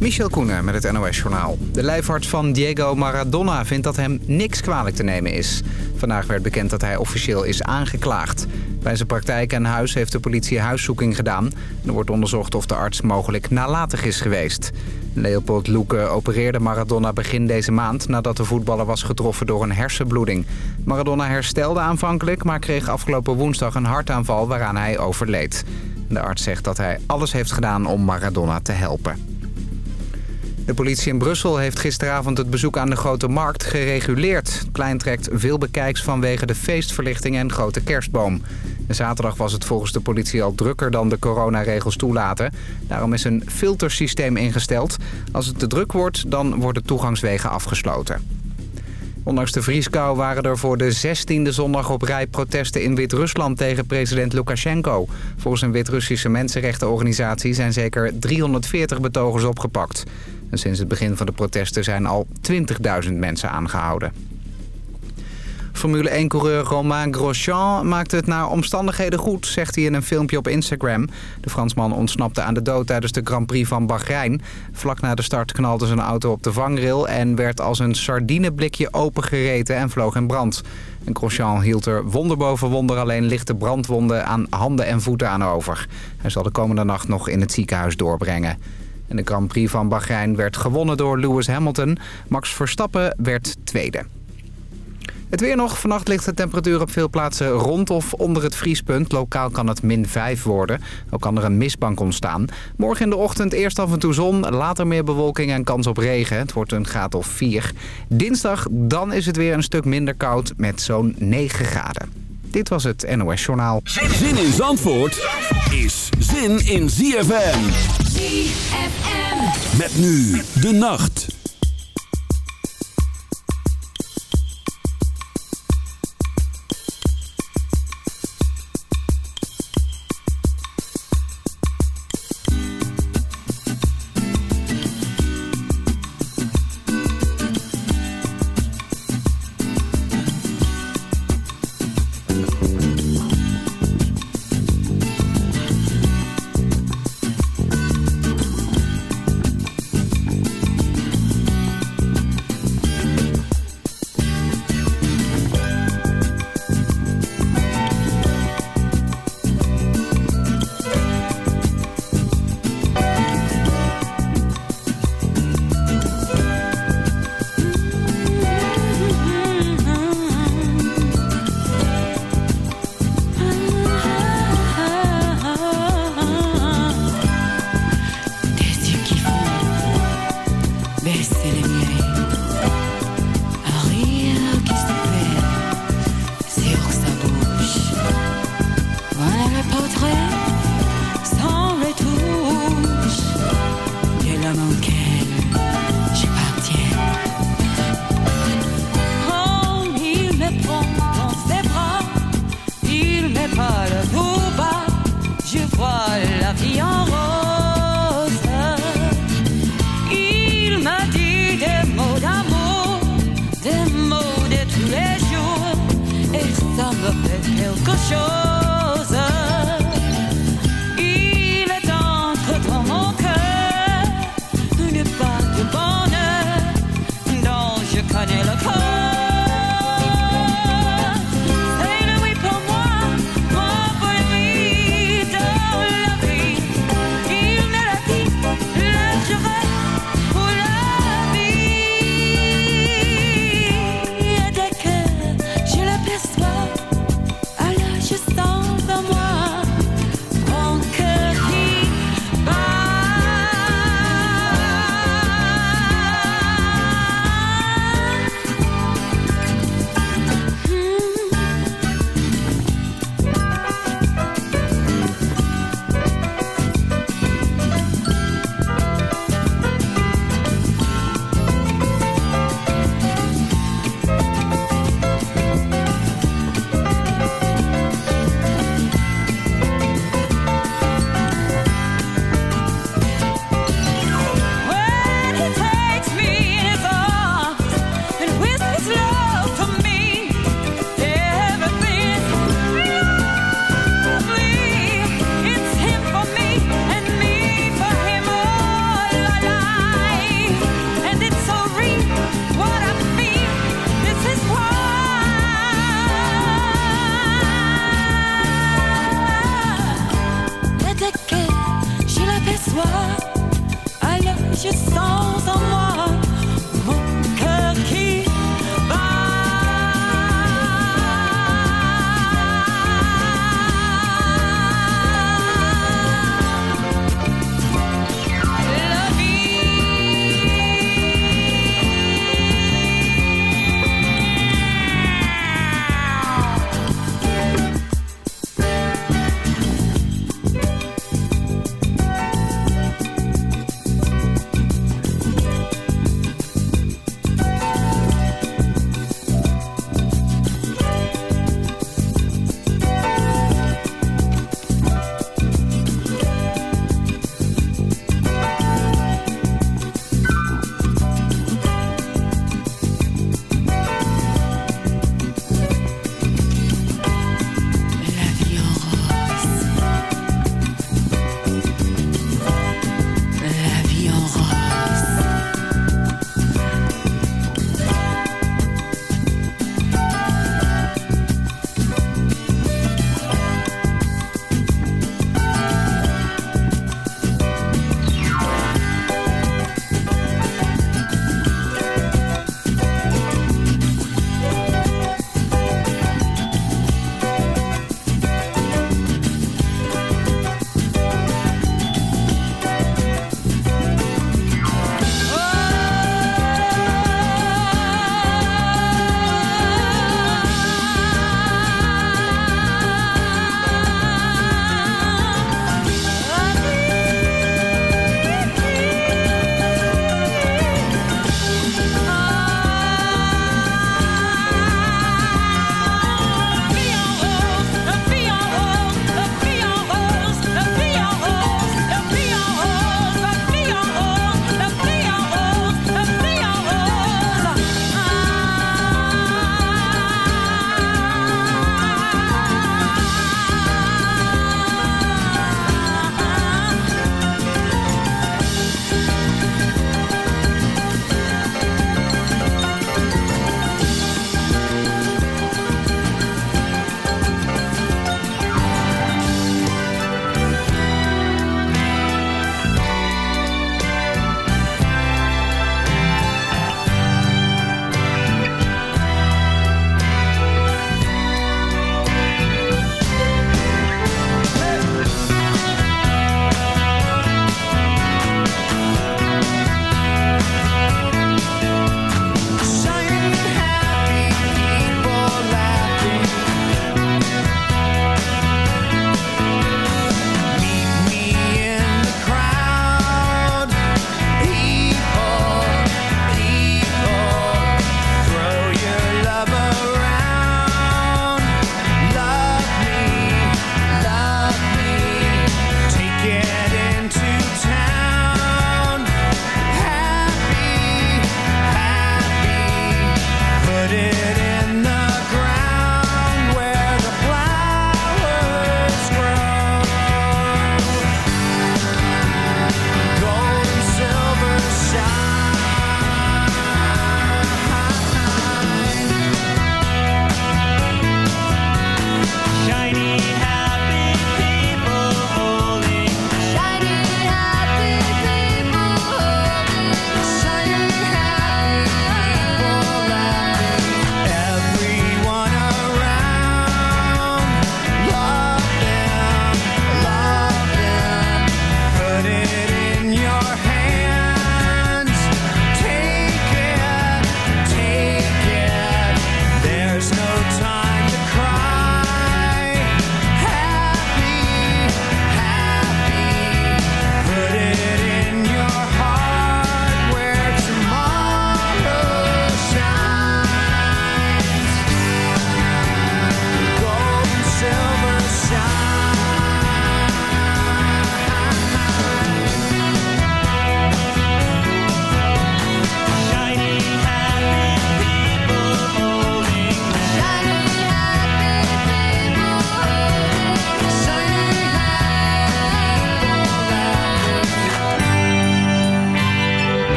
Michel Koenen met het NOS-journaal. De lijfarts van Diego Maradona vindt dat hem niks kwalijk te nemen is. Vandaag werd bekend dat hij officieel is aangeklaagd. Bij zijn praktijk en huis heeft de politie huiszoeking gedaan. Er wordt onderzocht of de arts mogelijk nalatig is geweest. Leopold Loeke opereerde Maradona begin deze maand... nadat de voetballer was getroffen door een hersenbloeding. Maradona herstelde aanvankelijk, maar kreeg afgelopen woensdag een hartaanval waaraan hij overleed. De arts zegt dat hij alles heeft gedaan om Maradona te helpen. De politie in Brussel heeft gisteravond het bezoek aan de Grote Markt gereguleerd. Het plein trekt veel bekijks vanwege de feestverlichting en grote kerstboom. zaterdag was het volgens de politie al drukker dan de coronaregels toelaten. Daarom is een filtersysteem ingesteld. Als het te druk wordt, dan worden toegangswegen afgesloten. Ondanks de vrieskou waren er voor de 16e zondag op rij protesten in Wit-Rusland tegen president Lukashenko. Volgens een Wit-Russische mensenrechtenorganisatie zijn zeker 340 betogers opgepakt. En sinds het begin van de protesten zijn al 20.000 mensen aangehouden. Formule 1-coureur Romain Grosjean maakte het naar omstandigheden goed, zegt hij in een filmpje op Instagram. De Fransman ontsnapte aan de dood tijdens de Grand Prix van Bahrein. Vlak na de start knalde zijn auto op de vangrail en werd als een sardineblikje opengereten en vloog in brand. En Grosjean hield er wonder boven wonder alleen lichte brandwonden aan handen en voeten aan over. Hij zal de komende nacht nog in het ziekenhuis doorbrengen. En de Grand Prix van Bahrein werd gewonnen door Lewis Hamilton. Max Verstappen werd tweede. Het weer nog. Vannacht ligt de temperatuur op veel plaatsen rond of onder het vriespunt. Lokaal kan het min 5 worden. Ook kan er een mistbank ontstaan. Morgen in de ochtend eerst af en toe zon, later meer bewolking en kans op regen. Het wordt een graad of 4. Dinsdag dan is het weer een stuk minder koud met zo'n 9 graden. Dit was het NOS Journaal. Zin in Zandvoort is zin in ZFM. Met nu de nacht.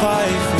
Wat,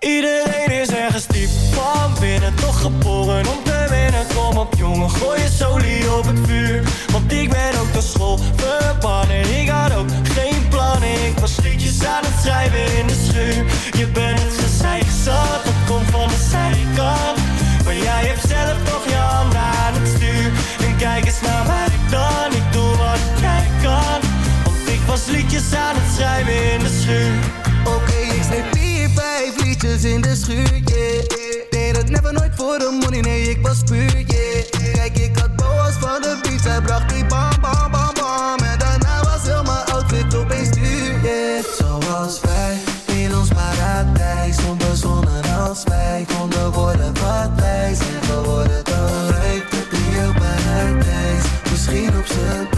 Iedereen is ergens diep van binnen Toch geboren om te winnen. Kom op jongen, gooi je solie op het vuur. Want ik ben ook door school verbannen Ik had ook geen plannen Ik was liedjes aan het schrijven in de schuur. Je bent het gezeik zat, dat komt van de zijkant. Maar jij hebt zelf toch je aan het stuur. En kijk eens naar mij dan Ik doe wat jij kan. Want ik was liedjes aan het schrijven in de schuur in de schuur, yeah. Deed het never nooit voor de money, nee, ik was puur, yeah. Kijk, ik had boas van de beat, hij bracht die bam, bam, bam, bam. En daarna was heel mijn outfit opeens duur, yeah. Zoals wij, in ons paradijs, onbezonnen als wij. Konden worden wat wij zijn geworden, dan rijdt het heel paradijs. Misschien op z'n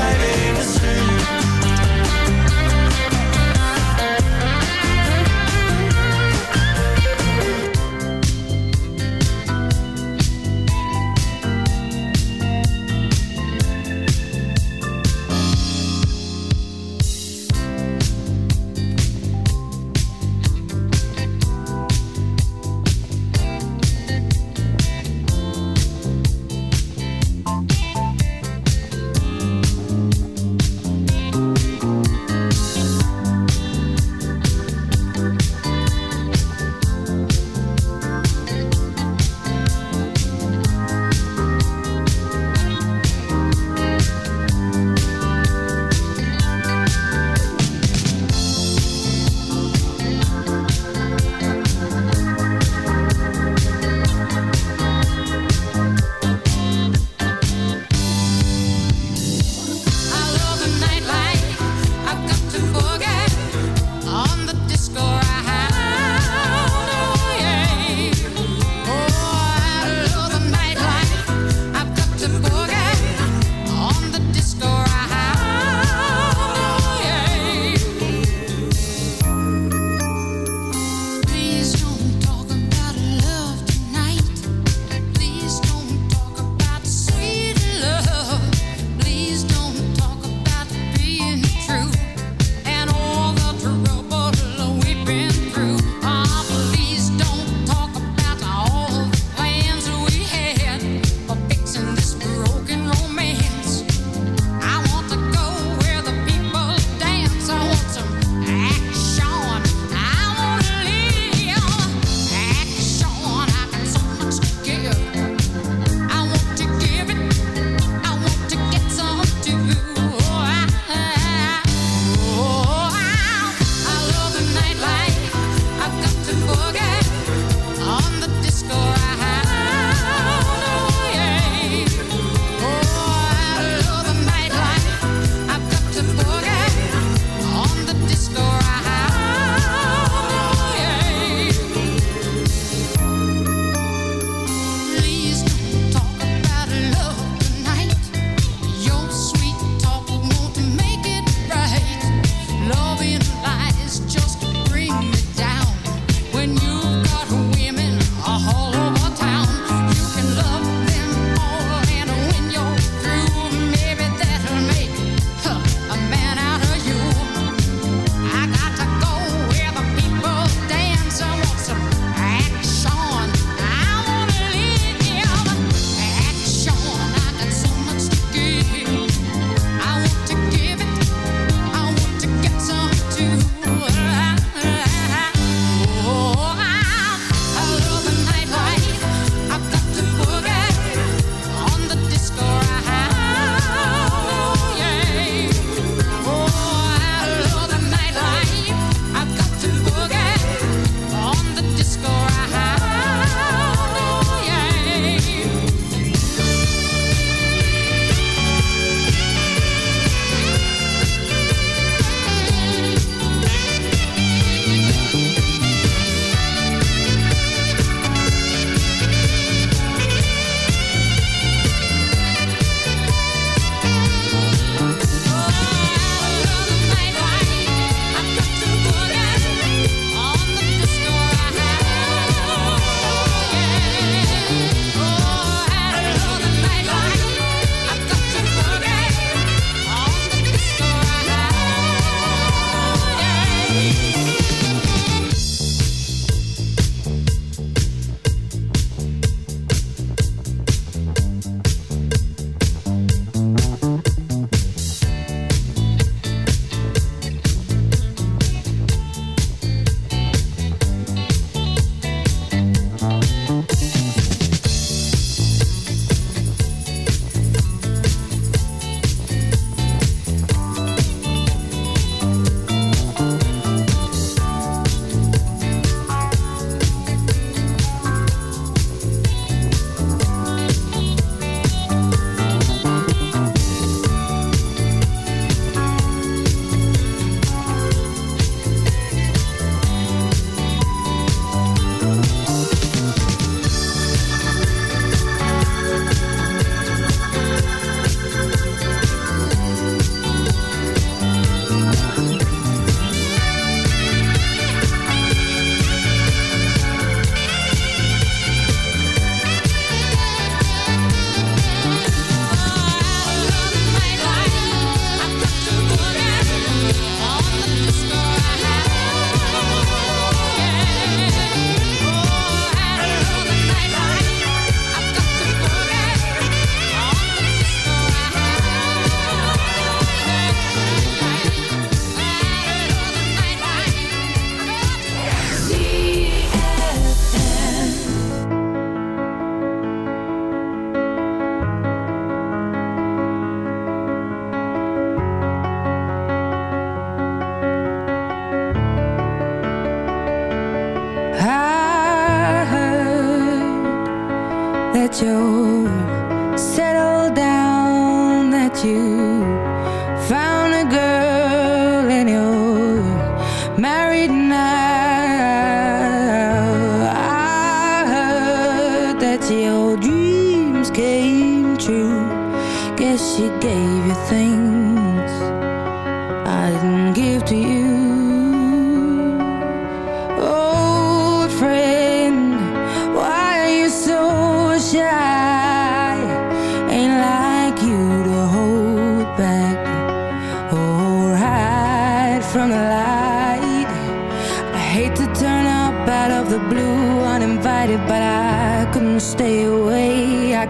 aan het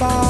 far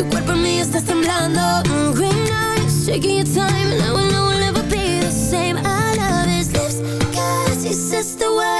tu cuerpo en mí, estás temblando. Mm, green eyes, shaking your time, and I will know we'll never be the same. I love his lips, cause he says the words.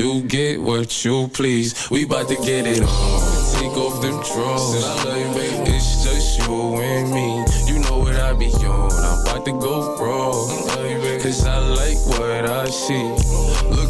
You get what you please. We bout to get it on. Take off them drawers. It's just you and me. You know what I be on. I'm about to go wrong. Cause I like what I see. Look,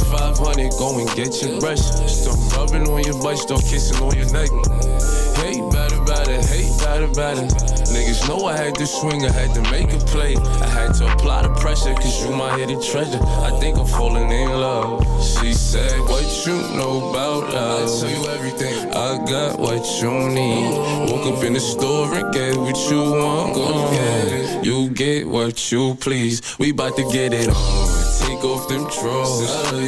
5500, go and get your brush. Start rubbing on your butt, start kissing on your neck. Hate better, better, hate better, better. Niggas know I had to swing, I had to make a play. I had to apply the pressure, cause you my hidden treasure. I think I'm falling in love. She said, What you know about love? I tell you everything. I got what you need. Woke up in the store and get what you want. Go get. You get what you please. We bout to get it on. Take off them drawers.